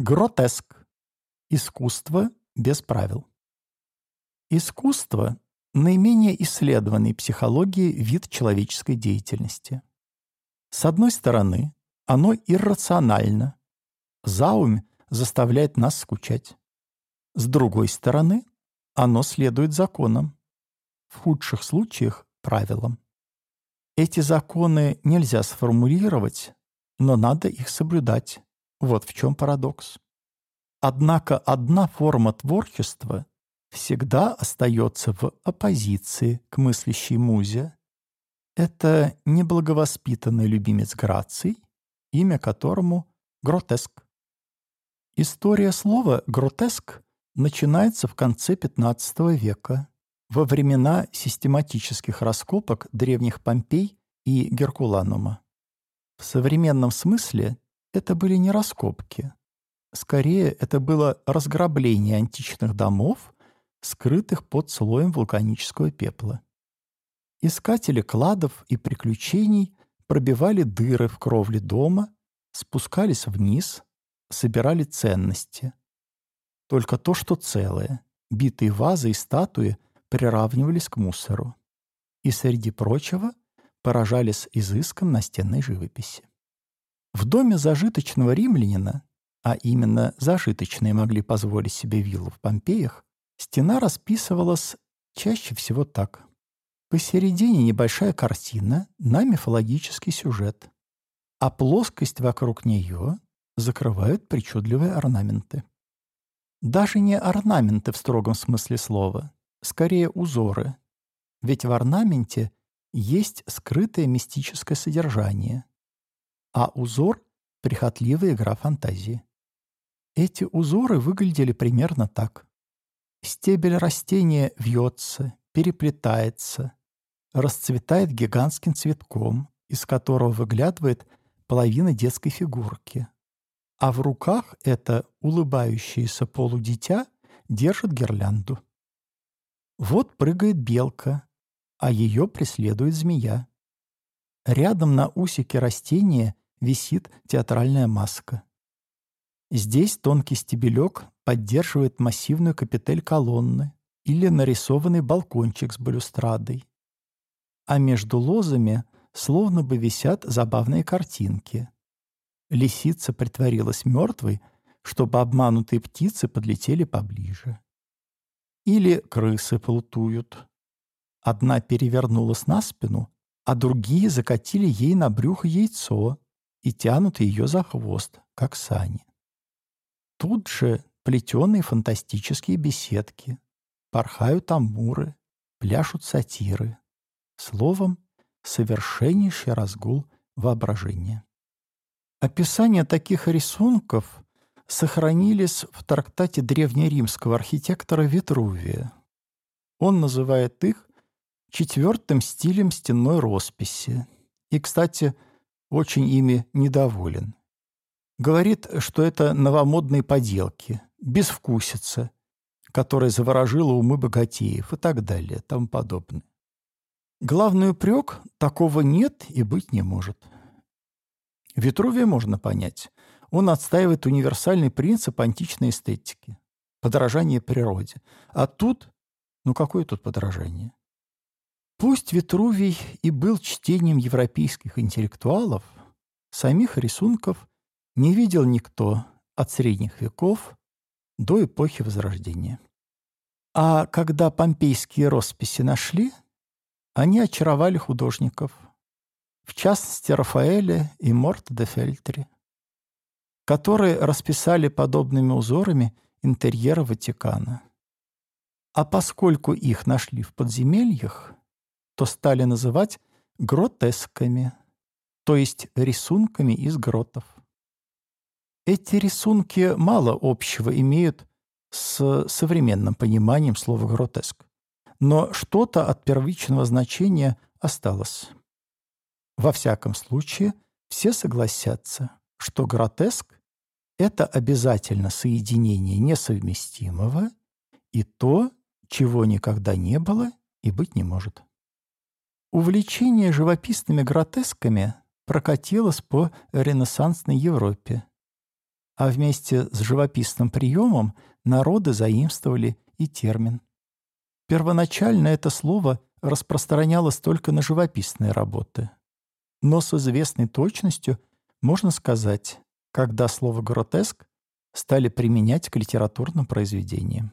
Гротеск. Искусство без правил. Искусство – наименее исследованный психологией вид человеческой деятельности. С одной стороны, оно иррационально. Заум заставляет нас скучать. С другой стороны, оно следует законам. В худших случаях – правилам. Эти законы нельзя сформулировать, но надо их соблюдать. Вот в чем парадокс. Однако одна форма творчества всегда остается в оппозиции к мыслящей музе. Это неблаговоспитанный любимец Граций, имя которому — гротеск. История слова «гротеск» начинается в конце XV века, во времена систематических раскопок древних Помпей и Геркуланума. В современном смысле это были не раскопки. Скорее, это было разграбление античных домов, скрытых под слоем вулканического пепла. Искатели кладов и приключений пробивали дыры в кровле дома, спускались вниз, собирали ценности. Только то, что целое, битые вазы и статуи приравнивались к мусору. И, среди прочего, поражались изыском настенной живописи. В доме зажиточного римлянина, а именно зажиточные могли позволить себе виллу в Помпеях, стена расписывалась чаще всего так. Посередине небольшая картина на мифологический сюжет, а плоскость вокруг нее закрывают причудливые орнаменты. Даже не орнаменты в строгом смысле слова, скорее узоры, ведь в орнаменте есть скрытое мистическое содержание, а узор — прихотливая игра фантазии. Эти узоры выглядели примерно так. Стебель растения вьется, переплетается, расцветает гигантским цветком, из которого выглядывает половина детской фигурки. А в руках это улыбающееся полудитя держит гирлянду. Вот прыгает белка, а ее преследует змея. Рядом на усике растения висит театральная маска. Здесь тонкий стебелек поддерживает массивную капитель колонны или нарисованный балкончик с балюстрадой. А между лозами словно бы висят забавные картинки. Лисица притворилась мертвой, чтобы обманутые птицы подлетели поближе. Или крысы плутуют. Одна перевернулась на спину, а другие закатили ей на брюхо яйцо и тянут ее за хвост, как сани. Тут же плетеные фантастические беседки, порхают амуры, пляшут сатиры. Словом, совершеннейший разгул воображения. Описания таких рисунков сохранились в трактате древнеримского архитектора Витрувия. Он называет их четвертым стилем стенной росписи. И, кстати, очень ими недоволен. Говорит, что это новомодные поделки, безвкусица, которая заворожила умы богатеев и так далее, тому подобное. Главный упрек – такого нет и быть не может. Витрувия можно понять. Он отстаивает универсальный принцип античной эстетики – подражание природе. А тут, ну какое тут подражание? Пусть Витрувий и был чтением европейских интеллектуалов, самих рисунков не видел никто от средних веков до эпохи Возрождения. А когда помпейские росписи нашли, они очаровали художников, в частности Рафаэля и Морта де Фельтри, которые расписали подобными узорами интерьеры Ватикана. А поскольку их нашли в подземельях, то стали называть гротесками, то есть рисунками из гротов. Эти рисунки мало общего имеют с современным пониманием слова «гротеск», но что-то от первичного значения осталось. Во всяком случае, все согласятся, что гротеск — это обязательно соединение несовместимого и то, чего никогда не было и быть не может. Увлечение живописными гротесками прокатилось по ренессансной Европе. а вместе с живописным приемом народы заимствовали и термин. Первоначально это слово распространялось только на живописные работы. Но с известной точностью можно сказать, когда слово «гротеск» стали применять к литературным произведениям.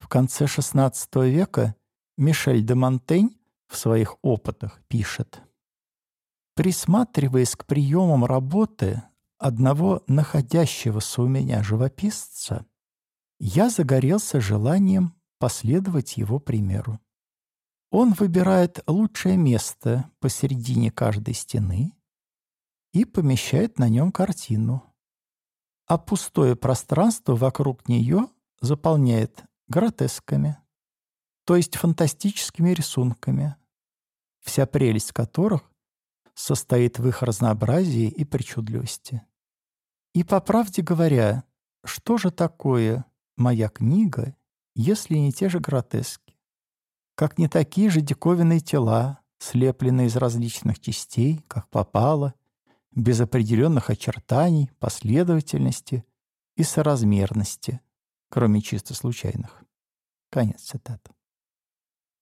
В конце XVI века Мишель де Монтень в своих опытах пишет «Присматриваясь к приемам работы одного находящегося у меня живописца, я загорелся желанием последовать его примеру. Он выбирает лучшее место посередине каждой стены и помещает на нем картину, а пустое пространство вокруг нее заполняет гротесками, то есть фантастическими рисунками, вся прелесть которых состоит в их разнообразии и причудливости. И по правде говоря, что же такое моя книга, если не те же гротески? Как не такие же диковинные тела, слепленные из различных частей, как попало, без определенных очертаний, последовательности и соразмерности, кроме чисто случайных. Конец цитаты.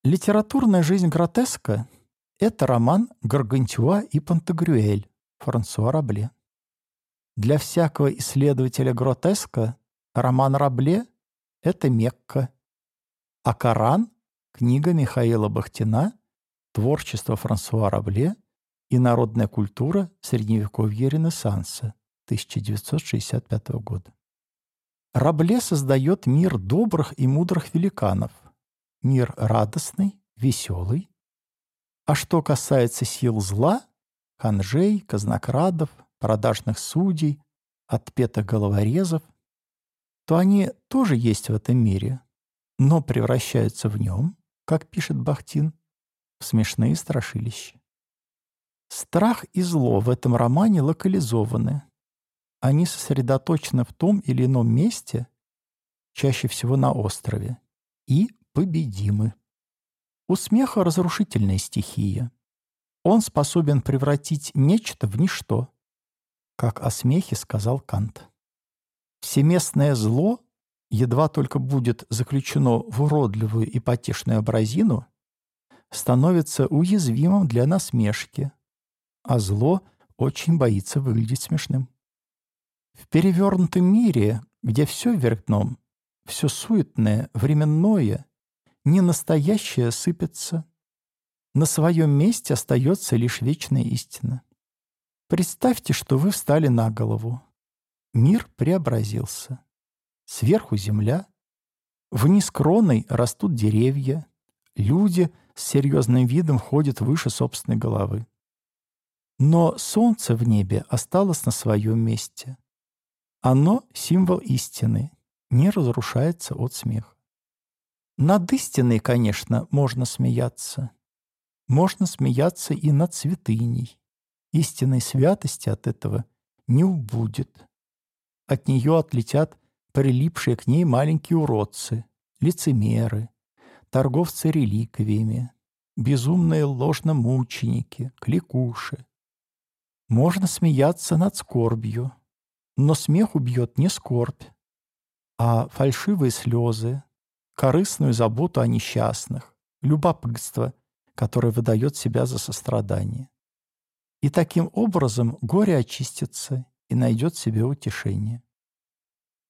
Литературная жизнь гротеска — это роман Гаргантюа и Пантагрюэль Франсуа Рабле. Для всякого исследователя гротеска роман Рабле — это Мекка, а Коран — книга Михаила Бахтина «Творчество Франсуа Рабле и народная культура Средневековья Ренессанса» 1965 года. Рабле создает мир добрых и мудрых великанов, мир радостный, веселый. А что касается сил зла, ханжей, казнокрадов, продажных судей, отпетых головорезов, то они тоже есть в этом мире, но превращаются в нем, как пишет Бахтин, в смешные страшилища. Страх и зло в этом романе локализованы, они сосредоточены в том или ином месте, чаще всего на острове, и победимы. У смеха разрушительная стихия. Он способен превратить нечто в ничто, как о смехе сказал Кант. Всеместное зло едва только будет заключено в уродливую и потешную образину, становится уязвимым для насмешки, а зло очень боится выглядеть смешным. В перевернутом мире, где все вверх дном, все суетное, временное, ненастоящее сыпется, на своем месте остается лишь вечная истина. Представьте, что вы встали на голову. Мир преобразился. Сверху земля, вниз кроной растут деревья, люди с серьезным видом ходят выше собственной головы. Но солнце в небе осталось на своем месте. Оно — символ истины, не разрушается от смеха. Над истиной, конечно, можно смеяться. Можно смеяться и над святыней. Истинной святости от этого не убудет. От нее отлетят прилипшие к ней маленькие уродцы, лицемеры, торговцы реликвиями, безумные ложномученики, кликуши. Можно смеяться над скорбью, но смех убьет не скорбь, а фальшивые слезы, корыстную заботу о несчастных, любопытство, которое выдает себя за сострадание. И таким образом горе очистится и найдет себе утешение.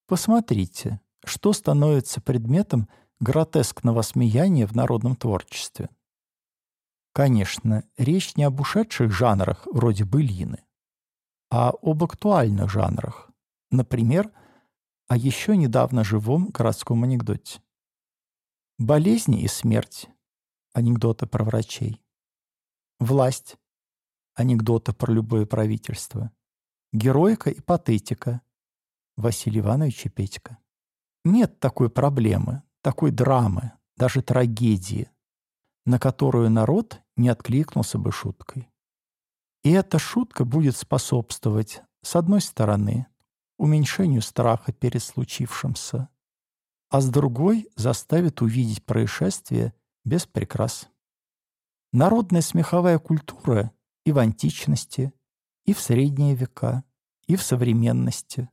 Посмотрите, что становится предметом гротескного смеяния в народном творчестве. Конечно, речь не об ушедших жанрах вроде былины, а об актуальных жанрах. Например, о еще недавно живом городском анекдоте. Болезни и смерть – анекдоты про врачей. Власть – анекдоты про любое правительство. Героика и патетика – Василий Иванович и Петька. Нет такой проблемы, такой драмы, даже трагедии, на которую народ не откликнулся бы шуткой. И эта шутка будет способствовать, с одной стороны, уменьшению страха перед случившимся, а с другой заставит увидеть происшествие без прикрас. Народная смеховая культура и в античности, и в средние века, и в современности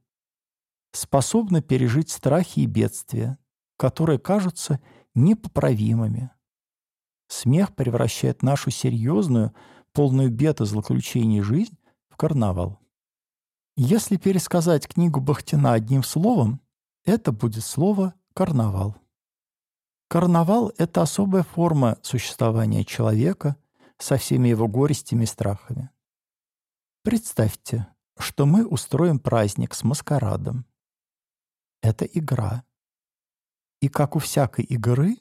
способны пережить страхи и бедствия, которые кажутся непоправимыми. Смех превращает нашу серьезную, полную бед и злоключений жизнь в карнавал. Если пересказать книгу Бахтина одним словом, это будет слово «карнавал». Карнавал — это особая форма существования человека со всеми его горестями и страхами. Представьте, что мы устроим праздник с маскарадом. Это игра. И как у всякой игры,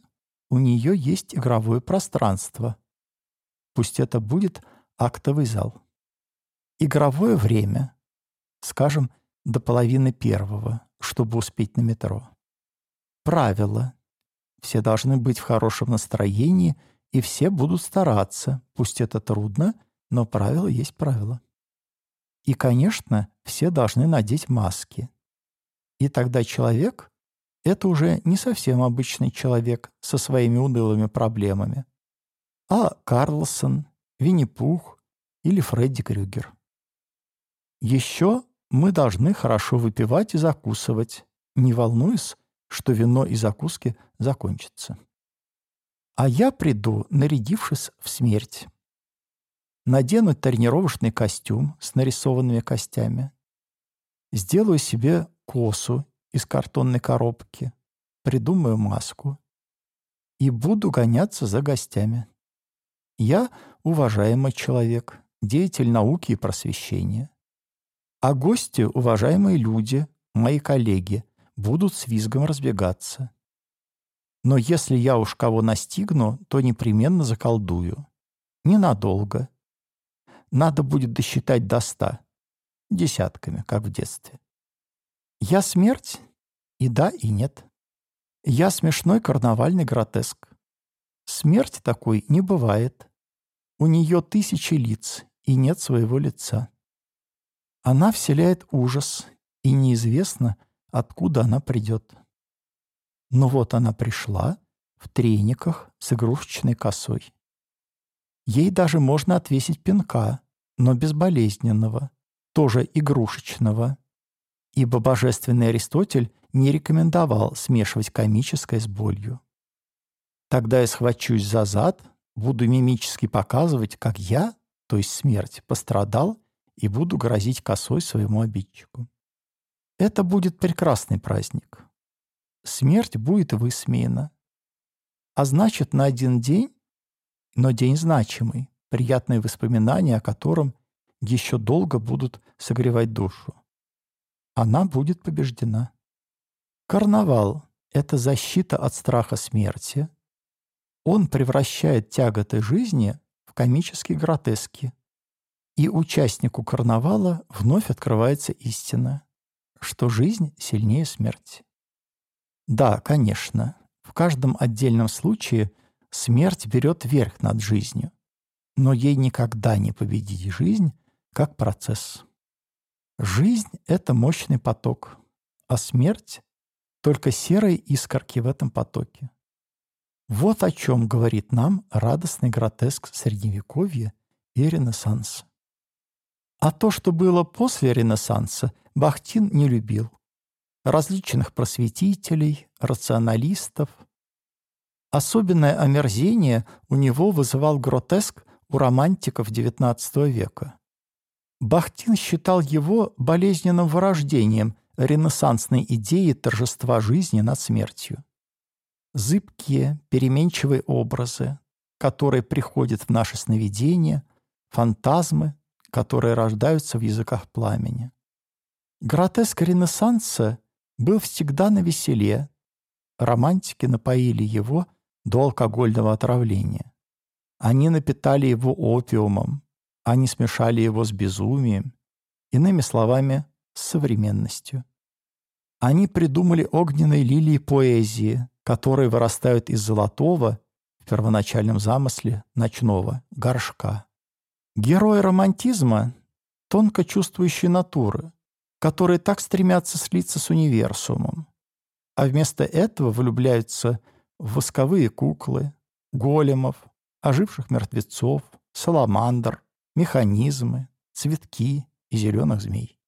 у нее есть игровое пространство. Пусть это будет актовый зал. Игровое время, скажем, до половины первого, чтобы успеть на метро. Правила. Все должны быть в хорошем настроении, и все будут стараться. Пусть это трудно, но правило есть правило. И, конечно, все должны надеть маски. И тогда человек это уже не совсем обычный человек со своими унылыми проблемами, а Карлсон, Винни-Пух или Фредди Крюгер. Еще мы должны хорошо выпивать и закусывать, не волнуясь, что вино и закуски закончатся. А я приду, нарядившись в смерть. Надену тренировочный костюм с нарисованными костями. Сделаю себе косу из картонной коробки, придумаю маску и буду гоняться за гостями. Я уважаемый человек, деятель науки и просвещения. А гости, уважаемые люди, мои коллеги, будут с визгом разбегаться. Но если я уж кого настигну, то непременно заколдую. Ненадолго. Надо будет досчитать до ста. Десятками, как в детстве. Я смерть? И да, и нет. Я смешной карнавальный гротеск. Смерть такой не бывает. У нее тысячи лиц, и нет своего лица. Она вселяет ужас, и неизвестно, откуда она придет. Но вот она пришла в трениках с игрушечной косой. Ей даже можно отвесить пинка, но безболезненного, тоже игрушечного, ибо божественный Аристотель не рекомендовал смешивать комическое с болью. Тогда я схвачусь за зад, буду мимически показывать, как я, то есть смерть, пострадал, и буду грозить косой своему обидчику. Это будет прекрасный праздник. Смерть будет высмеяна. А значит, на один день, но день значимый, приятные воспоминания о котором еще долго будут согревать душу она будет побеждена. Карнавал — это защита от страха смерти. Он превращает тяготы жизни в комические гротески. И участнику карнавала вновь открывается истина, что жизнь сильнее смерти. Да, конечно, в каждом отдельном случае смерть берет верх над жизнью, но ей никогда не победить жизнь как процесс. Жизнь — это мощный поток, а смерть — только серые искорки в этом потоке. Вот о чем говорит нам радостный гротеск Средневековья и Ренессанса. А то, что было после Ренессанса, Бахтин не любил. Различных просветителей, рационалистов. Особенное омерзение у него вызывал гротеск у романтиков XIX века. Бахтин считал его болезненным вырождением ренессансной идеи торжества жизни над смертью. Зыбкие, переменчивые образы, которые приходят в наше сновидение, фантазмы, которые рождаются в языках пламени. Гротеск Ренессанса был всегда на веселе. Романтики напоили его до алкогольного отравления. Они напитали его опиумом, они смешали его с безумием, иными словами, с современностью. Они придумали огненные лилии поэзии, которые вырастают из золотого, в первоначальном замысле, ночного, горшка. Герои романтизма — тонко чувствующие натуры, которые так стремятся слиться с универсумом, а вместо этого влюбляются в восковые куклы, големов, оживших мертвецов, саламандр, механизмы, цветки и зеленых змей.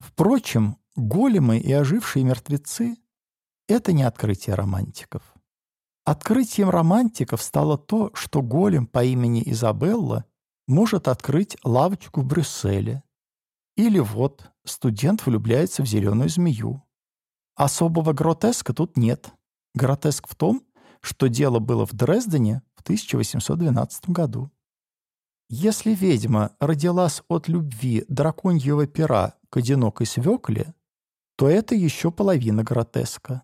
Впрочем, Големы и ожившие мертвецы — это не открытие романтиков. Открытием романтиков стало то, что голем по имени Изабелла может открыть лавочку в Брюсселе. Или вот студент влюбляется в зеленую змею. Особого гротеска тут нет. Гротеск в том, что дело было в Дрездене в 1812 году. Если ведьма родилась от любви драконьего пера к одинокой свекле, то это еще половина гротеска.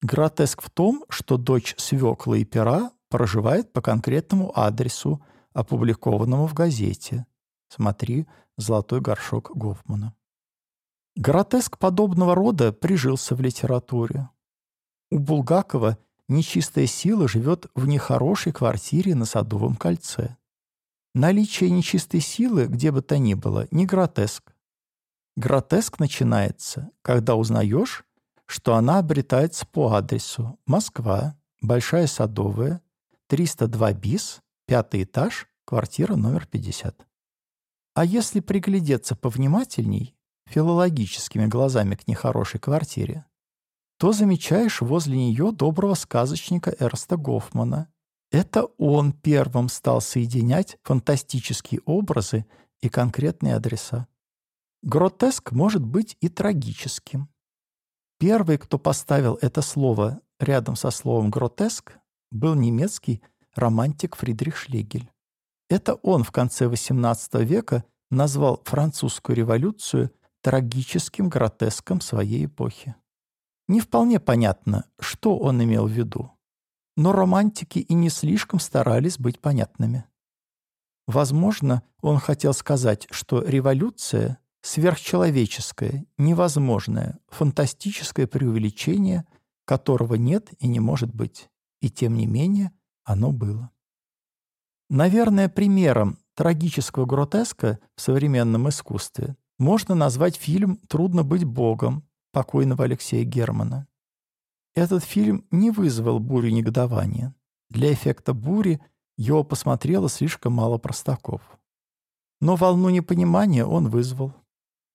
Гротеск в том, что дочь свекла и пера проживает по конкретному адресу, опубликованному в газете. Смотри «Золотой горшок Гофмана». Гротеск подобного рода прижился в литературе. У Булгакова нечистая сила живет в нехорошей квартире на Садовом кольце. Наличие нечистой силы, где бы то ни было, не гротеск. Гротеск начинается, когда узнаешь, что она обретается по адресу Москва, Большая Садовая, 302 БИС, пятый этаж, квартира номер 50. А если приглядеться повнимательней, филологическими глазами к нехорошей квартире, то замечаешь возле нее доброго сказочника Эрста Гофмана. Это он первым стал соединять фантастические образы и конкретные адреса. Гротеск может быть и трагическим. Первый, кто поставил это слово рядом со словом «гротеск», был немецкий романтик Фридрих Шлегель. Это он в конце XVIII века назвал французскую революцию трагическим гротеском своей эпохи. Не вполне понятно, что он имел в виду, но романтики и не слишком старались быть понятными. Возможно, он хотел сказать, что революция сверхчеловеческое, невозможное, фантастическое преувеличение, которого нет и не может быть. И тем не менее оно было. Наверное, примером трагического гротеска в современном искусстве можно назвать фильм «Трудно быть Богом» покойного Алексея Германа. Этот фильм не вызвал бури негодования. Для эффекта бури его посмотрело слишком мало простаков. Но волну непонимания он вызвал.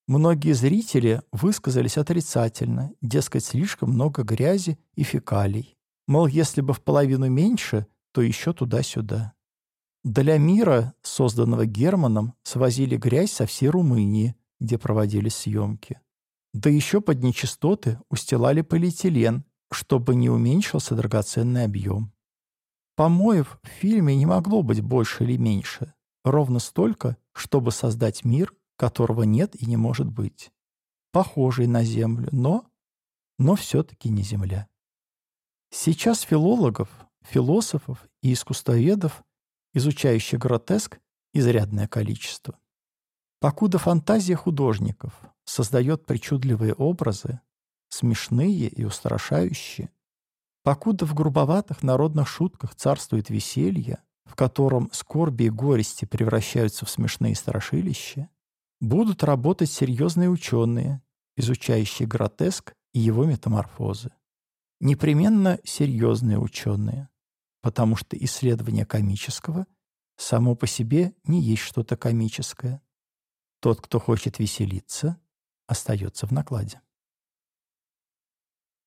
Многие зрители высказались отрицательно, дескать, слишком много грязи и фекалий. Мол, если бы в половину меньше, то еще туда-сюда. Для мира, созданного Германом, свозили грязь со всей Румынии, где проводились съемки. Да еще под нечистоты устилали полиэтилен, чтобы не уменьшился драгоценный объем. Помоев в фильме не могло быть больше или меньше, ровно столько, чтобы создать мир, которого нет и не может быть. Похожий на Землю, но... но все-таки не Земля. Сейчас филологов, философов и искусствоведов, изучающих гротеск, изрядное количество. Покуда фантазия художников создает причудливые образы, смешные и устрашающие, покуда в грубоватых народных шутках царствует веселье, в котором скорби и горести превращаются в смешные страшилища, будут работать серьезные ученые, изучающие гротеск и его метаморфозы. Непременно серьезные ученые, потому что исследование комического само по себе не есть что-то комическое. Тот, кто хочет веселиться, остается в накладе.